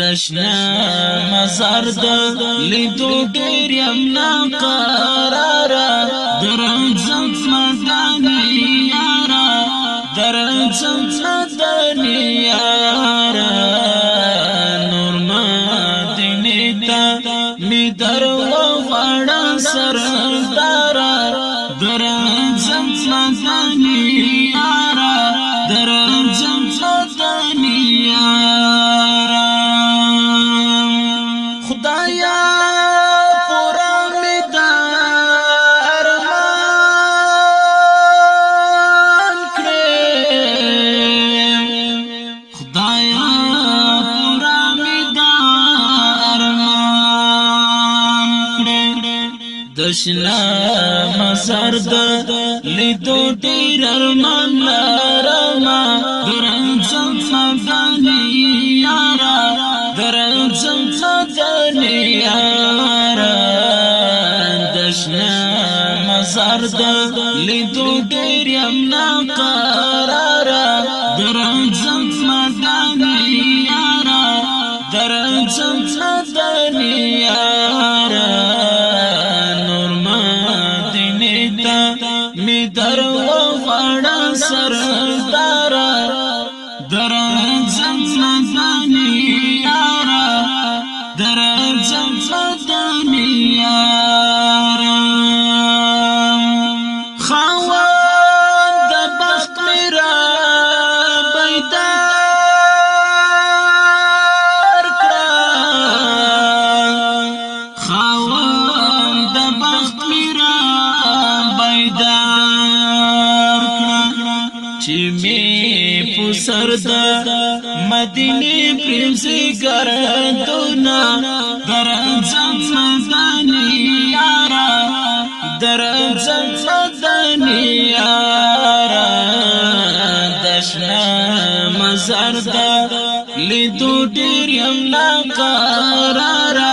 دشنا مزار د لیدو ډیر یم نا قرار درځم مدانی یارا درځم مدانی یارا د شنا مزار د لیدو ډیر ارمان لرما ګران زما باندې یارا ګران زما باندې یارا د شنا مزار د لیدو ډیر امنا قا سردا مدینه پریم سی کرتونا درځم مدانی یارا درځم مدانی یارا دشنا مزردا لیدو ډیر یم نا قرارا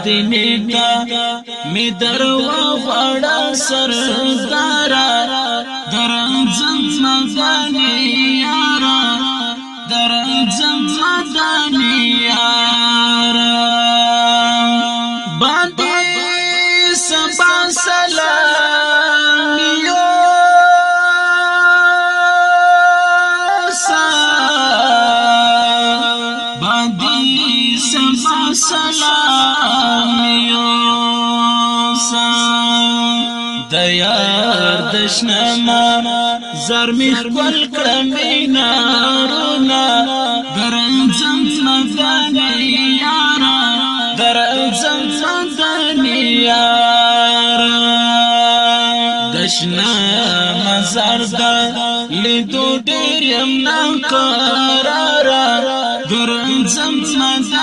مدینه تا می دروا غړا سردارا درنځم مګان سلام یوسم د یار دشنما زرمی خپل کړمې نارونا درنځم څنګه یارا درنځم څنګه یارا دشنا مزار دا لیدو ډیر يم نا قرارا درنځم څنګه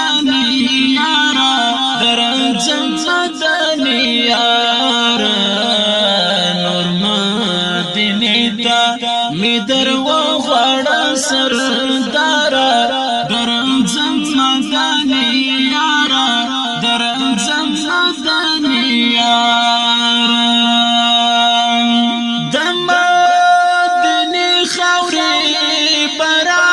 ستانی یارا درم زم ستانی یارا دمدنی خوری برا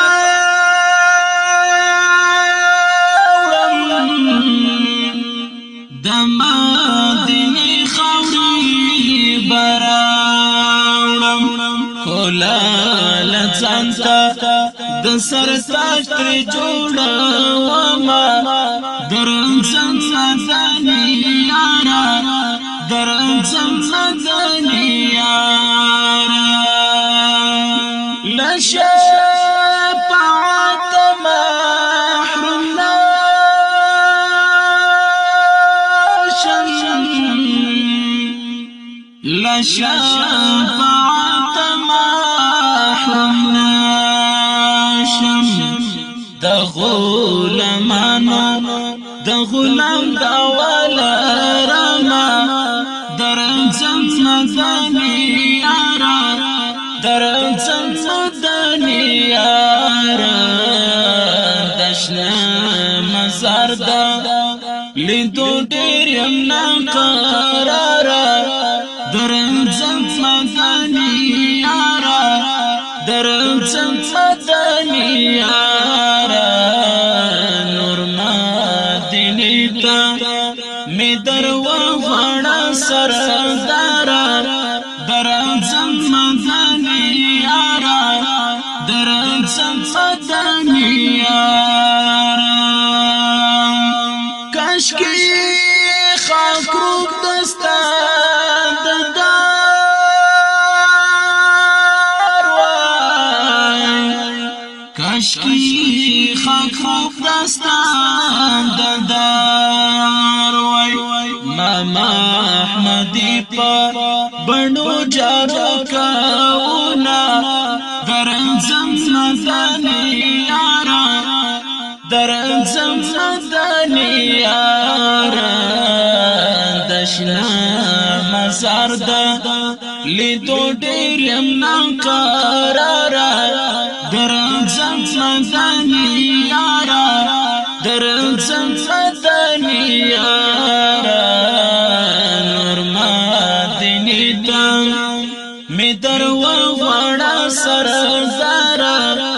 دمدنی خوری برا کولا لزانتا د سرتاج تر جوړه وما درم سم مدني یارا درم سم مدني یارا لشه لشفاعة ما حمنا د غلام د اول رما درنځم مدني یارا درنځم مدني یارا دشنا مزار دا لیدو ډېر يم نه قرار درنځم مدني یارا درنځم مدني یارا سردارا درځم مدني یارا درځم مدني یارا کاشکی خاک روک دستا ددار وای کاشکی خاک روک دستا ددار وای ماما دی پا بڼو جارو کاونا درنځم نازنی یارا درنځم نازنی یارا دشنا مزار د لیدو ډیرم نام قرارا درنځم نازنی یارا درنځم نازنی یارا غړا سر زارا